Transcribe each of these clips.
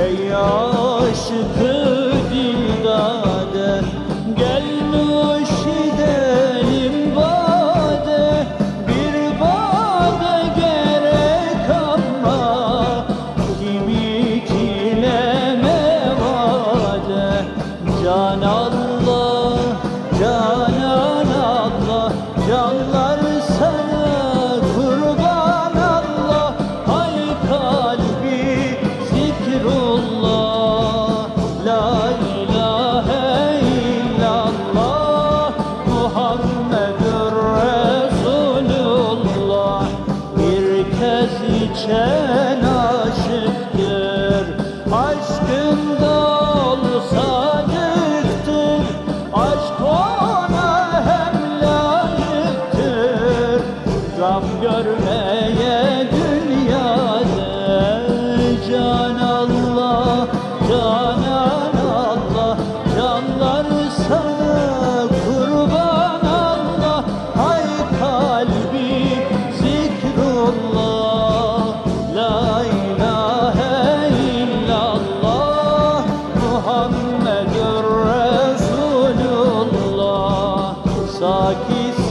Ey aşkım herkes içen aşıktır. Aşkında olsa gittir Aşk ona hem layıktır. Zam görür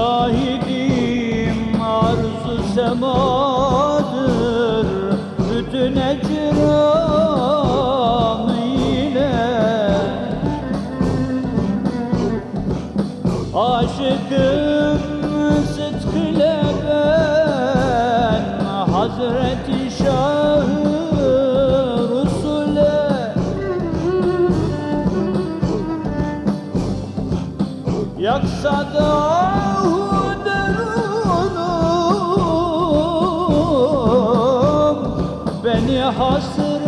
Mücahidim arzu semadır. Bütün ecram ile Aşıkım sıdkıyla ben Hazreti Şahı Resul'e Yaksa da hasret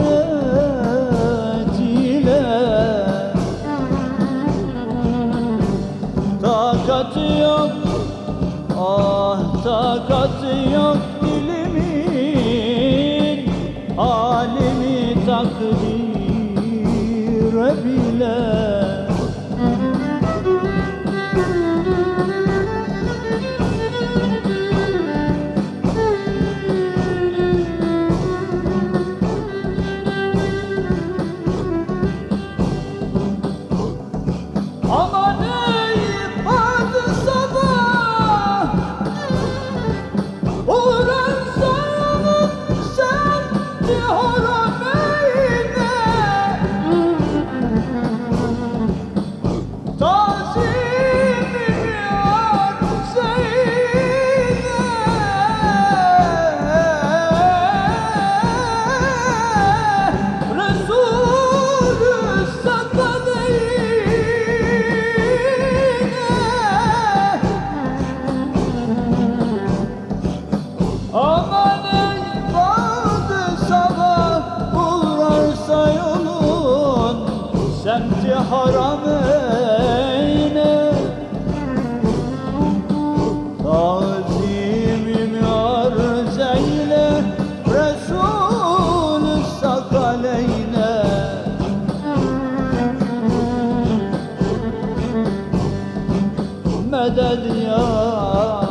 ile Takatı yok Ah takatı yok dilimin Halimi takdire bile harameyne Tazimimi arz eyle Resulü sakaleyne Medet ya